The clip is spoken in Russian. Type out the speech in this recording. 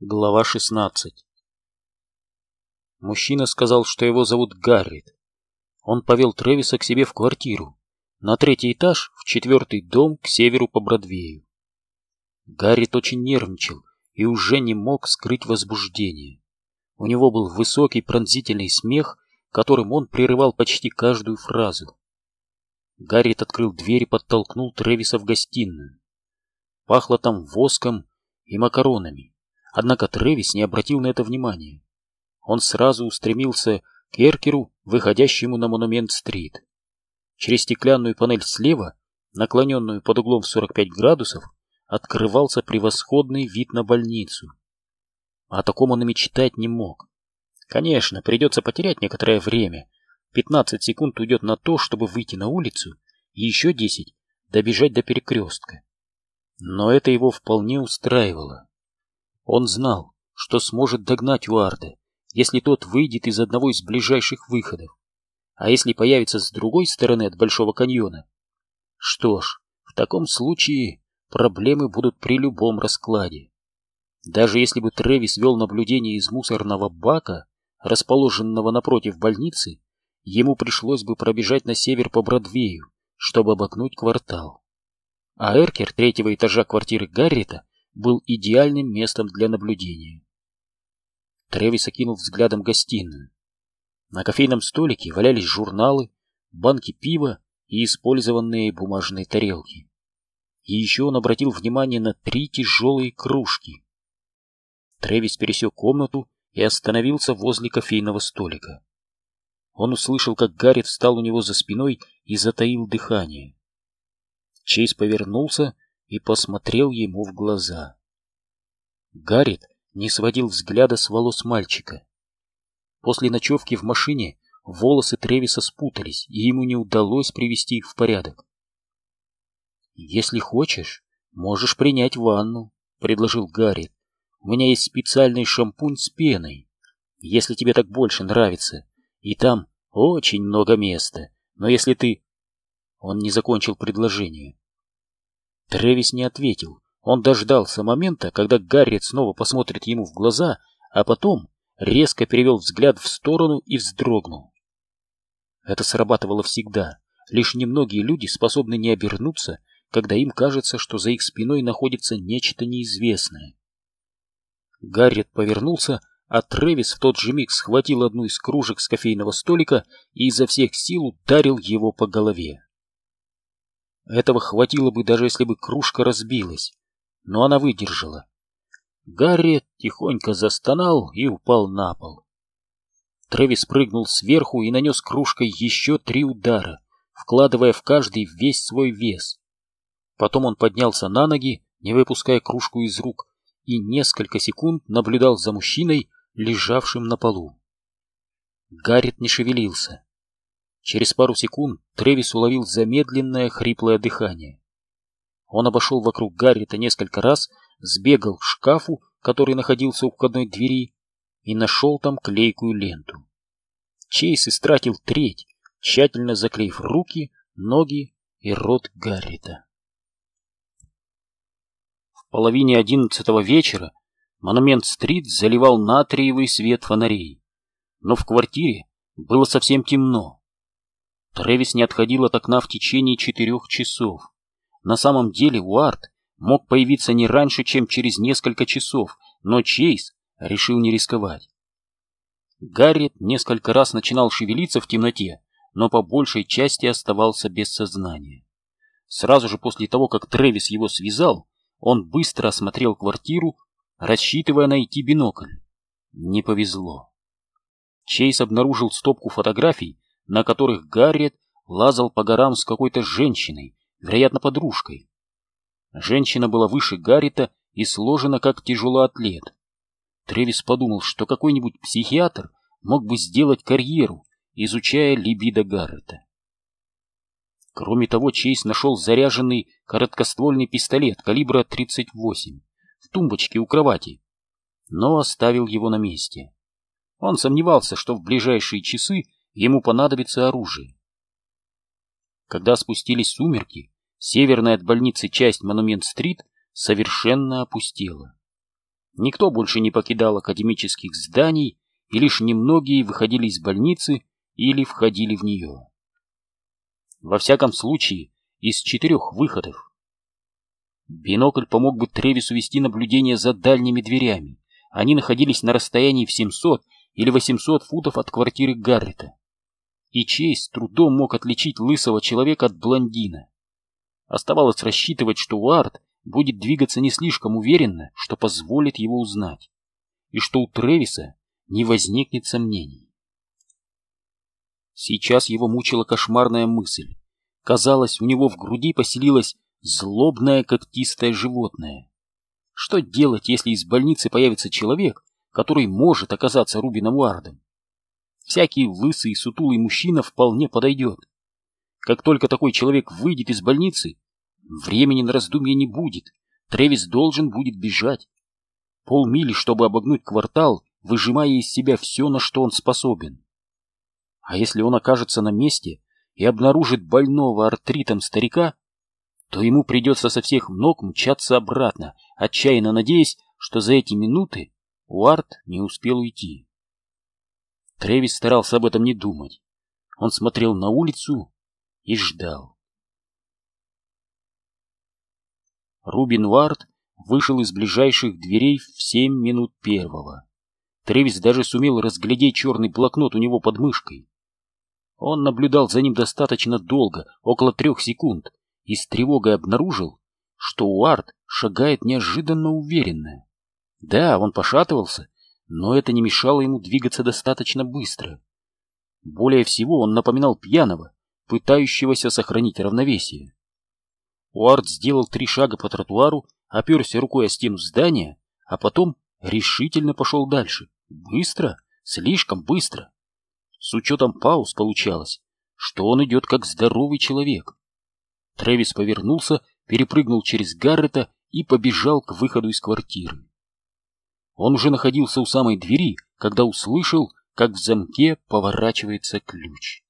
Глава 16 Мужчина сказал, что его зовут Гаррит. Он повел Тревиса к себе в квартиру, на третий этаж, в четвертый дом к северу по Бродвею. Гаррит очень нервничал и уже не мог скрыть возбуждение. У него был высокий пронзительный смех, которым он прерывал почти каждую фразу. Гаррит открыл дверь и подтолкнул Тревиса в гостиную. Пахло там воском и макаронами. Однако Трэвис не обратил на это внимания. Он сразу устремился к Эркеру, выходящему на Монумент-стрит. Через стеклянную панель слева, наклоненную под углом в 45 градусов, открывался превосходный вид на больницу. О таком он и мечтать не мог. Конечно, придется потерять некоторое время. 15 секунд уйдет на то, чтобы выйти на улицу, и еще 10 добежать до перекрестка. Но это его вполне устраивало. Он знал, что сможет догнать Уарда, если тот выйдет из одного из ближайших выходов. А если появится с другой стороны от Большого каньона? Что ж, в таком случае проблемы будут при любом раскладе. Даже если бы Трэвис вел наблюдение из мусорного бака, расположенного напротив больницы, ему пришлось бы пробежать на север по Бродвею, чтобы обогнуть квартал. А Эркер третьего этажа квартиры Гаррита был идеальным местом для наблюдения. Тревис окинул взглядом гостиную. На кофейном столике валялись журналы, банки пива и использованные бумажные тарелки. И еще он обратил внимание на три тяжелые кружки. Тревис пересек комнату и остановился возле кофейного столика. Он услышал, как Гаррит встал у него за спиной и затаил дыхание. Чейз повернулся и посмотрел ему в глаза. Гаррит не сводил взгляда с волос мальчика. После ночевки в машине волосы Тревиса спутались, и ему не удалось привести их в порядок. «Если хочешь, можешь принять ванну», — предложил Гаррит. «У меня есть специальный шампунь с пеной, если тебе так больше нравится, и там очень много места, но если ты...» Он не закончил предложение. Тревис не ответил. Он дождался момента, когда Гаррит снова посмотрит ему в глаза, а потом резко перевел взгляд в сторону и вздрогнул. Это срабатывало всегда. Лишь немногие люди способны не обернуться, когда им кажется, что за их спиной находится нечто неизвестное. Гаррит повернулся, а Трэвис в тот же миг схватил одну из кружек с кофейного столика и изо всех сил ударил его по голове. Этого хватило бы, даже если бы кружка разбилась, но она выдержала. Гарри тихонько застонал и упал на пол. Трэвис прыгнул сверху и нанес кружкой еще три удара, вкладывая в каждый весь свой вес. Потом он поднялся на ноги, не выпуская кружку из рук, и несколько секунд наблюдал за мужчиной, лежавшим на полу. Гаррит не шевелился. Через пару секунд Тревис уловил замедленное хриплое дыхание. Он обошел вокруг Гаррита несколько раз, сбегал к шкафу, который находился у входной двери, и нашел там клейкую ленту. Чейз истратил треть, тщательно заклеив руки, ноги и рот Гаррита. В половине одиннадцатого вечера Монумент-стрит заливал натриевый свет фонарей, но в квартире было совсем темно. Трэвис не отходил от окна в течение четырех часов. На самом деле Уарт мог появиться не раньше, чем через несколько часов, но Чейз решил не рисковать. Гаррет несколько раз начинал шевелиться в темноте, но по большей части оставался без сознания. Сразу же после того, как Трэвис его связал, он быстро осмотрел квартиру, рассчитывая найти бинокль. Не повезло. Чейз обнаружил стопку фотографий, на которых Гарриет лазал по горам с какой-то женщиной, вероятно, подружкой. Женщина была выше Гаррита и сложена как тяжелоатлет. Тревис подумал, что какой-нибудь психиатр мог бы сделать карьеру, изучая либидо Гаррета. Кроме того, Чейз нашел заряженный короткоствольный пистолет калибра 38 в тумбочке у кровати, но оставил его на месте. Он сомневался, что в ближайшие часы ему понадобится оружие. Когда спустились сумерки, северная от больницы часть Монумент-стрит совершенно опустела. Никто больше не покидал академических зданий, и лишь немногие выходили из больницы или входили в нее. Во всяком случае, из четырех выходов. Бинокль помог бы Тревису вести наблюдение за дальними дверями. Они находились на расстоянии в 700 или 800 футов от квартиры Гаррета. И с трудом мог отличить лысого человека от блондина. Оставалось рассчитывать, что Уарт будет двигаться не слишком уверенно, что позволит его узнать, и что у Тревиса не возникнет сомнений. Сейчас его мучила кошмарная мысль. Казалось, у него в груди поселилось злобное когтистое животное. Что делать, если из больницы появится человек, который может оказаться Рубином Уардом? Всякий лысый и сутулый мужчина вполне подойдет. Как только такой человек выйдет из больницы, времени на раздумья не будет. Тревис должен будет бежать. Полмили, чтобы обогнуть квартал, выжимая из себя все, на что он способен. А если он окажется на месте и обнаружит больного артритом старика, то ему придется со всех ног мчаться обратно, отчаянно надеясь, что за эти минуты Уарт не успел уйти. Тревис старался об этом не думать. Он смотрел на улицу и ждал. Рубин Уарт вышел из ближайших дверей в семь минут первого. Тревис даже сумел разглядеть черный блокнот у него под мышкой. Он наблюдал за ним достаточно долго, около трех секунд, и с тревогой обнаружил, что Уарт шагает неожиданно уверенно. Да, он пошатывался, но это не мешало ему двигаться достаточно быстро. Более всего он напоминал пьяного, пытающегося сохранить равновесие. Уарт сделал три шага по тротуару, оперся рукой о стену здания, а потом решительно пошел дальше. Быстро, слишком быстро. С учетом пауз получалось, что он идет как здоровый человек. Трэвис повернулся, перепрыгнул через Гаррета и побежал к выходу из квартиры. Он уже находился у самой двери, когда услышал, как в замке поворачивается ключ.